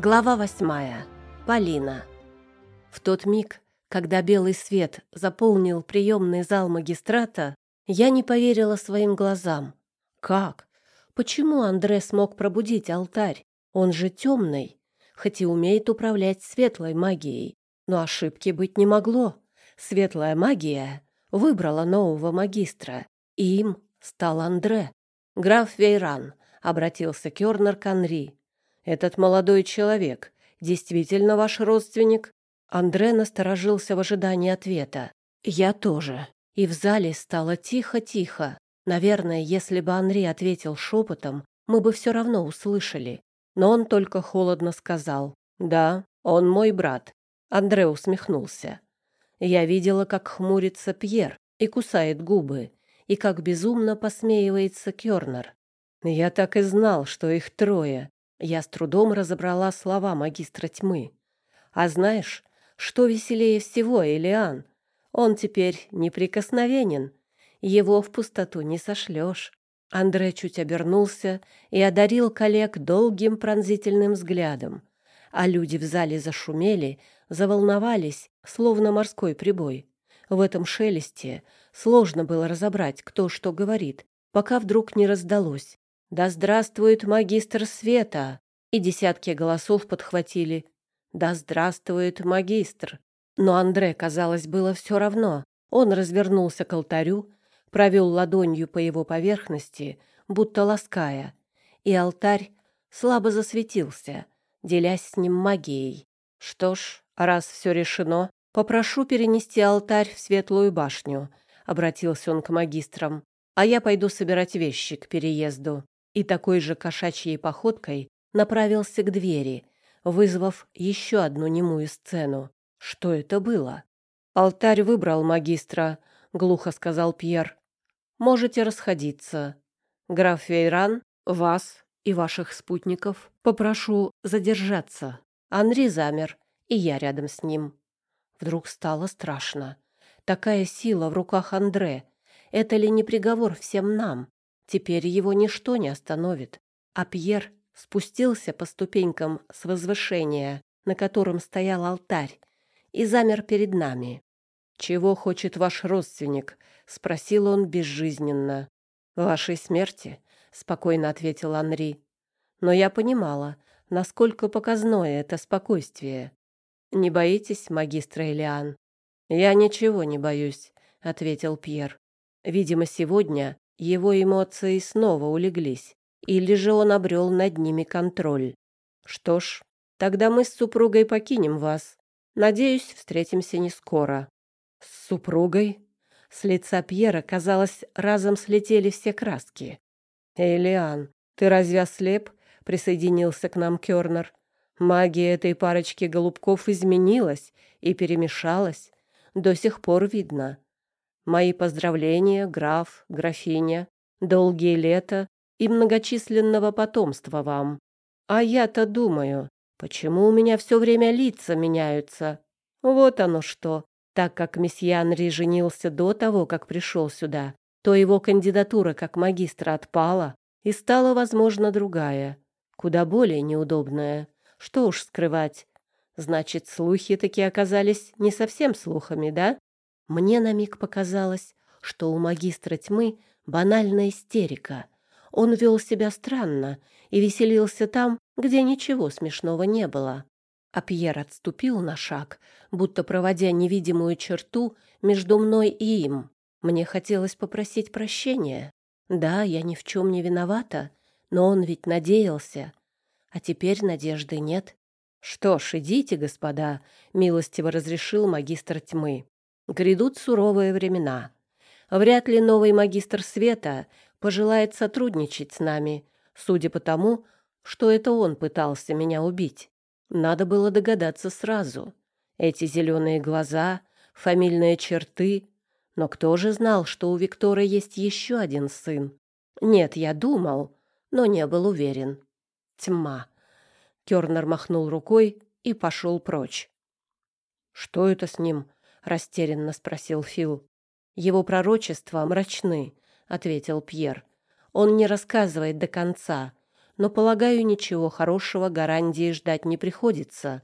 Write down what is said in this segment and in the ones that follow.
Глава восьмая. Полина. В тот миг, когда белый свет заполнил приемный зал магистрата, я не поверила своим глазам. Как? Почему Андре смог пробудить алтарь? Он же темный, хоть и умеет управлять светлой магией. Но ошибки быть не могло. Светлая магия выбрала нового магистра, и им стал Андре. «Граф Вейран», — обратился Кёрнер к Анри, этот молодой человек действительно ваш родственник? Андре насторожился в ожидании ответа. Я тоже. И в зале стало тихо-тихо. Наверное, если бы Анри ответил шепотом, мы бы все равно услышали. Но он только холодно сказал. «Да, он мой брат». Андре усмехнулся. Я видела, как хмурится Пьер и кусает губы, и как безумно посмеивается Кёрнер. Я так и знал, что их трое, я с трудом разобрала слова магистра тьмы. А знаешь, что веселее всего, Элиан? Он теперь неприкосновенен. Его в пустоту не сошлешь. Андре чуть обернулся и одарил коллег долгим пронзительным взглядом. А люди в зале зашумели, заволновались, словно морской прибой. В этом шелесте сложно было разобрать, кто что говорит, пока вдруг не раздалось. «Да здравствует магистр света!» И десятки голосов подхватили. «Да здравствует магистр!» Но Андре, казалось, было все равно. Он развернулся к алтарю, провел ладонью по его поверхности, будто лаская, и алтарь слабо засветился, делясь с ним магией. «Что ж, раз все решено, попрошу перенести алтарь в светлую башню», — обратился он к магистрам, «а я пойду собирать вещи к переезду» и такой же кошачьей походкой направился к двери, вызвав еще одну немую сцену. Что это было? «Алтарь выбрал магистра», — глухо сказал Пьер. «Можете расходиться. Граф Вейран, вас и ваших спутников попрошу задержаться». Анри замер, и я рядом с ним. Вдруг стало страшно. Такая сила в руках Андре. Это ли не приговор всем нам? Теперь его ничто не остановит. А Пьер спустился по ступенькам с возвышения, на котором стоял алтарь, и замер перед нами. «Чего хочет ваш родственник?» — спросил он безжизненно. «Вашей смерти», — спокойно ответил Анри. Но я понимала, насколько показное это спокойствие. «Не боитесь, магистр Элиан?» «Я ничего не боюсь», — ответил Пьер. Видимо, сегодня его эмоции снова улеглись, или же он обрел над ними контроль. Что ж, тогда мы с супругой покинем вас. Надеюсь, встретимся не скоро. С супругой? С лица Пьера, казалось, разом слетели все краски. «Элиан, ты разве ослеп?» — присоединился к нам Кёрнер. Магия этой парочки голубков изменилась и перемешалась. До сих пор видно. Мои поздравления, граф, графиня, долгие лета и многочисленного потомства вам. А я-то думаю, почему у меня все время лица меняются? Вот оно что. Так как месье Анри женился до того, как пришел сюда, то его кандидатура как магистра отпала, и стала, возможно, другая, куда более неудобная. Что уж скрывать. Значит, слухи таки оказались не совсем слухами, да? Мне на миг показалось, что у магистра тьмы банальная истерика. Он вел себя странно и веселился там, где ничего смешного не было. А Пьер отступил на шаг, будто проводя невидимую черту между мной и им. Мне хотелось попросить прощения. Да, я ни в чем не виновата, но он ведь надеялся. А теперь надежды нет. «Что ж, идите, господа», — милостиво разрешил магистр тьмы. Грядут суровые времена. Вряд ли новый магистр света пожелает сотрудничать с нами, судя по тому, что это он пытался меня убить. Надо было догадаться сразу. Эти зеленые глаза, фамильные черты. Но кто же знал, что у Виктора есть еще один сын? Нет, я думал, но не был уверен. Тьма. Кернер махнул рукой и пошел прочь. «Что это с ним?» Растерянно спросил Фил. Его пророчества мрачны, ответил Пьер. Он не рассказывает до конца, но, полагаю, ничего хорошего гарантии ждать не приходится.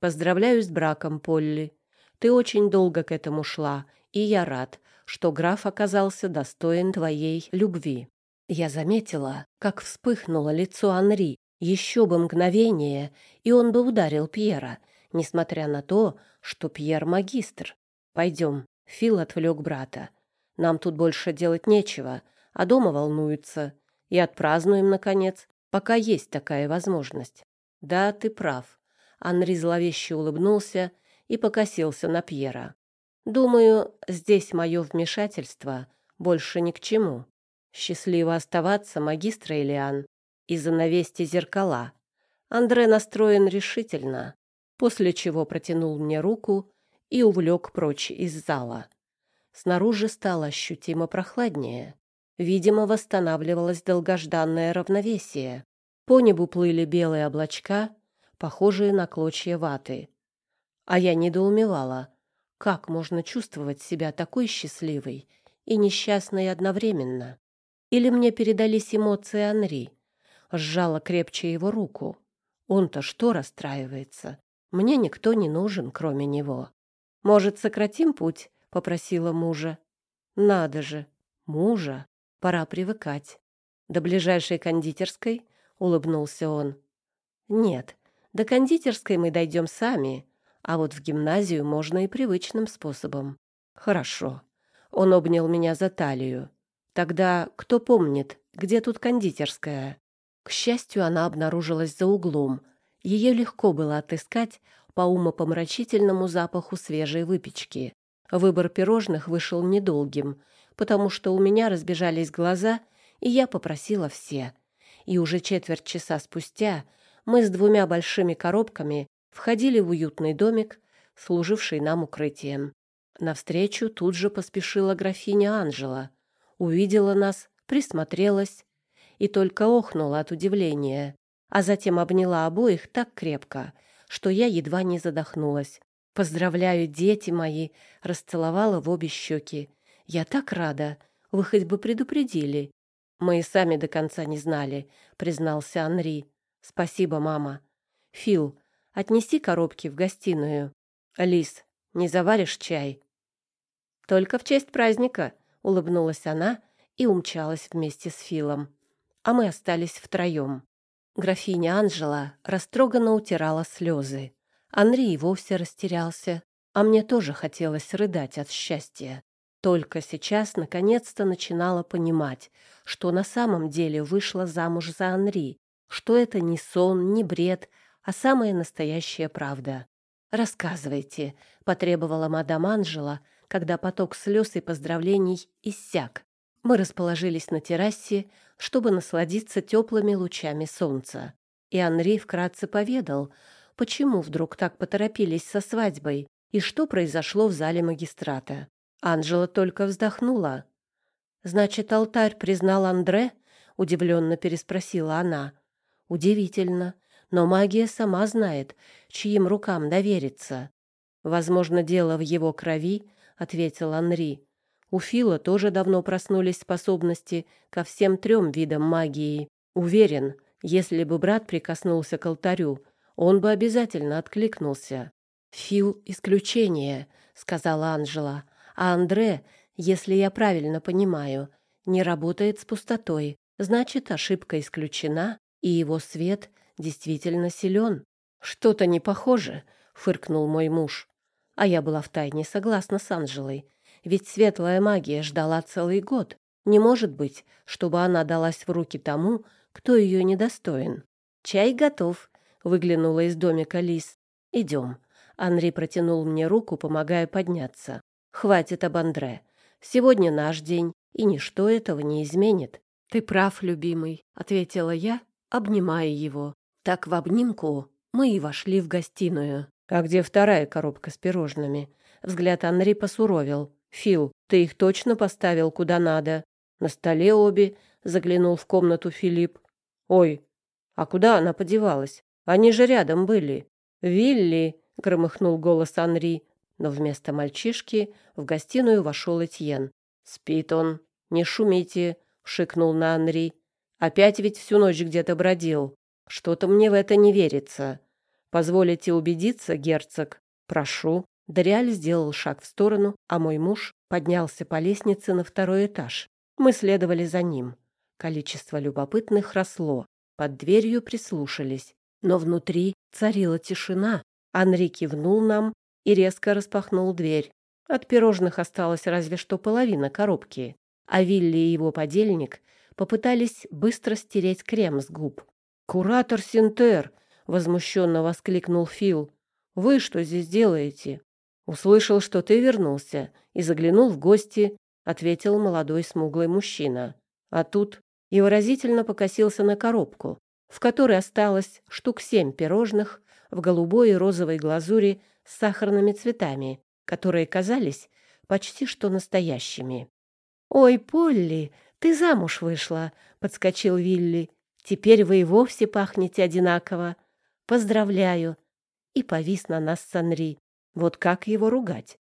Поздравляю с браком, Полли. Ты очень долго к этому шла, и я рад, что граф оказался достоин твоей любви. Я заметила, как вспыхнуло лицо Анри. Еще бы мгновение, и он бы ударил Пьера, несмотря на то, что Пьер магистр. Пойдем, Фил отвлек брата. Нам тут больше делать нечего, а дома волнуются. И отпразднуем, наконец, пока есть такая возможность. Да, ты прав. Анри зловеще улыбнулся и покосился на Пьера. Думаю, здесь мое вмешательство больше ни к чему. Счастливо оставаться, магистр Элиан, и занавесьте зеркала. Андре настроен решительно, после чего протянул мне руку и увлек прочь из зала. Снаружи стало ощутимо прохладнее. Видимо, восстанавливалось долгожданное равновесие. По небу плыли белые облачка, похожие на клочья ваты. А я недоумевала, как можно чувствовать себя такой счастливой и несчастной одновременно. Или мне передались эмоции Анри. Сжала крепче его руку. Он-то что расстраивается? Мне никто не нужен, кроме него. «Может, сократим путь?» — попросила мужа. «Надо же! Мужа! Пора привыкать. До ближайшей кондитерской?» — улыбнулся он. «Нет, до кондитерской мы дойдем сами, а вот в гимназию можно и привычным способом». «Хорошо». Он обнял меня за талию. «Тогда кто помнит, где тут кондитерская?» К счастью, она обнаружилась за углом. Ее легко было отыскать по умопомрачительному запаху свежей выпечки. Выбор пирожных вышел недолгим, потому что у меня разбежались глаза, и я попросила все. И уже четверть часа спустя мы с двумя большими коробками входили в уютный домик, служивший нам укрытием. Навстречу тут же поспешила графиня Анжела. Увидела нас, присмотрелась и только охнула от удивления, а затем обняла обоих так крепко, что я едва не задохнулась. «Поздравляю, дети мои!» — расцеловала в обе щеки. «Я так рада! Вы хоть бы предупредили!» «Мы и сами до конца не знали», — признался Анри. «Спасибо, мама. Фил, отнеси коробки в гостиную. Алис, не заваришь чай?» «Только в честь праздника», — улыбнулась она и умчалась вместе с Филом. А мы остались втроем. Графиня Анжела растроганно утирала слезы. Анри и вовсе растерялся, а мне тоже хотелось рыдать от счастья. Только сейчас наконец-то начинала понимать, что на самом деле вышла замуж за Анри, что это не сон, не бред, а самая настоящая правда. «Рассказывайте», — потребовала мадам Анжела, когда поток слез и поздравлений иссяк. Мы расположились на террасе, чтобы насладиться теплыми лучами солнца. И Анри вкратце поведал, почему вдруг так поторопились со свадьбой и что произошло в зале магистрата. Анжела только вздохнула. «Значит, алтарь признал Андре?» — удивленно переспросила она. «Удивительно, но магия сама знает, чьим рукам довериться». «Возможно, дело в его крови», — ответил Анри. У Фила тоже давно проснулись способности ко всем трем видам магии. Уверен, если бы брат прикоснулся к алтарю, он бы обязательно откликнулся. «Фил — исключение», — сказала Анжела. «А Андре, если я правильно понимаю, не работает с пустотой. Значит, ошибка исключена, и его свет действительно силен». «Что-то не похоже», — фыркнул мой муж. А я была втайне согласна с Анжелой. Ведь светлая магия ждала целый год. Не может быть, чтобы она далась в руки тому, кто ее недостоин. «Чай готов», — выглянула из домика Лис. «Идем». Анри протянул мне руку, помогая подняться. «Хватит об Андре. Сегодня наш день, и ничто этого не изменит». «Ты прав, любимый», — ответила я, обнимая его. Так в обнимку мы и вошли в гостиную. «А где вторая коробка с пирожными?» Взгляд Анри посуровил. «Фил, ты их точно поставил куда надо?» «На столе обе», — заглянул в комнату Филипп. «Ой, а куда она подевалась? Они же рядом были». «Вилли», — громыхнул голос Анри, но вместо мальчишки в гостиную вошел Этьен. «Спит он. Не шумите», — шикнул на Анри. Опять ведь всю ночь где-то бродил. Что-то мне в это не верится. Позволите убедиться, герцог? Прошу». Дориаль сделал шаг в сторону, а мой муж поднялся по лестнице на второй этаж. Мы следовали за ним. Количество любопытных росло. Под дверью прислушались. Но внутри царила тишина. Анри кивнул нам и резко распахнул дверь. От пирожных осталась разве что половина коробки. А Вилли и его подельник попытались быстро стереть крем с губ. «Куратор Синтер!» — возмущенно воскликнул Фил. «Вы что здесь делаете?» «Услышал, что ты вернулся и заглянул в гости», — ответил молодой смуглый мужчина. А тут и выразительно покосился на коробку, в которой осталось штук семь пирожных в голубой и розовой глазури с сахарными цветами, которые казались почти что настоящими. «Ой, Полли, ты замуж вышла!» — подскочил Вилли. «Теперь вы и вовсе пахнете одинаково. Поздравляю!» И повис на нас Санри. Вот как его ругать?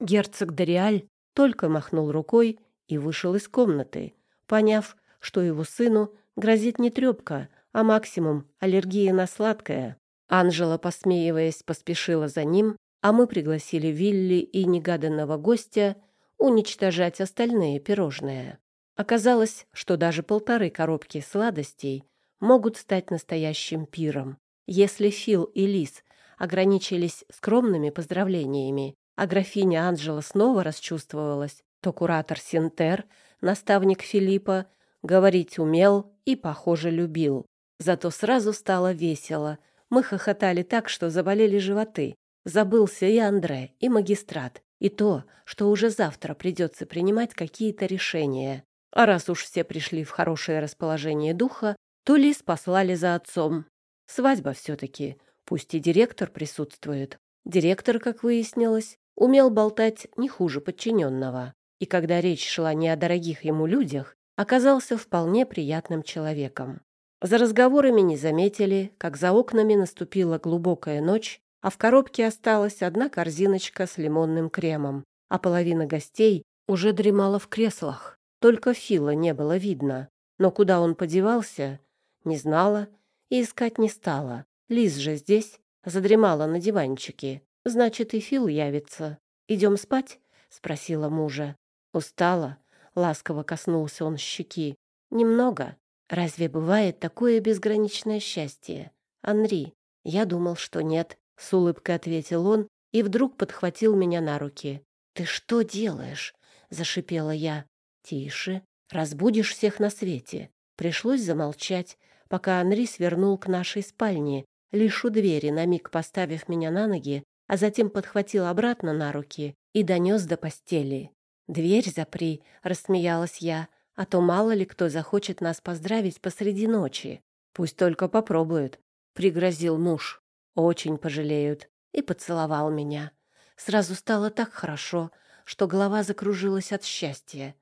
Герцог Дориаль только махнул рукой и вышел из комнаты, поняв, что его сыну грозит не трепка, а максимум аллергия на сладкое. Анжела, посмеиваясь, поспешила за ним, а мы пригласили Вилли и негаданного гостя уничтожать остальные пирожные. Оказалось, что даже полторы коробки сладостей могут стать настоящим пиром. Если Фил и Лис ограничились скромными поздравлениями, а графиня Анжела снова расчувствовалась, то куратор Синтер, наставник Филиппа, говорить умел и, похоже, любил. Зато сразу стало весело. Мы хохотали так, что заболели животы. Забылся и Андре, и магистрат, и то, что уже завтра придется принимать какие-то решения. А раз уж все пришли в хорошее расположение духа, то Лис послали за отцом. Свадьба все-таки, пусть и директор присутствует. Директор, как выяснилось, умел болтать не хуже подчиненного. И когда речь шла не о дорогих ему людях, оказался вполне приятным человеком. За разговорами не заметили, как за окнами наступила глубокая ночь, а в коробке осталась одна корзиночка с лимонным кремом, а половина гостей уже дремала в креслах. Только Фила не было видно. Но куда он подевался, не знала и искать не стала. Лиз же здесь, задремала на диванчике. Значит, и Фил явится. «Идем спать?» — спросила мужа. «Устала?» — ласково коснулся он щеки. «Немного. Разве бывает такое безграничное счастье? Анри, я думал, что нет», — с улыбкой ответил он и вдруг подхватил меня на руки. «Ты что делаешь?» — зашипела я. «Тише, разбудишь всех на свете». Пришлось замолчать, пока Анри свернул к нашей спальне, лишь у двери, на миг поставив меня на ноги, а затем подхватил обратно на руки и донес до постели. «Дверь запри», — рассмеялась я, «а то мало ли кто захочет нас поздравить посреди ночи. Пусть только попробуют», — пригрозил муж. «Очень пожалеют». И поцеловал меня. Сразу стало так хорошо, что голова закружилась от счастья.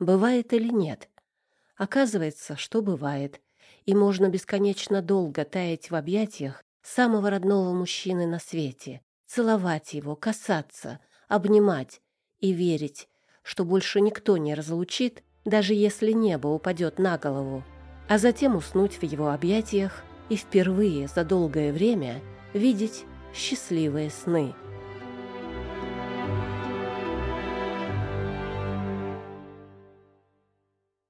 Бывает или нет? Оказывается, что бывает. И можно бесконечно долго таять в объятиях самого родного мужчины на свете, целовать его, касаться, обнимать и верить, что больше никто не разлучит, даже если небо упадет на голову, а затем уснуть в его объятиях и впервые за долгое время видеть счастливые сны.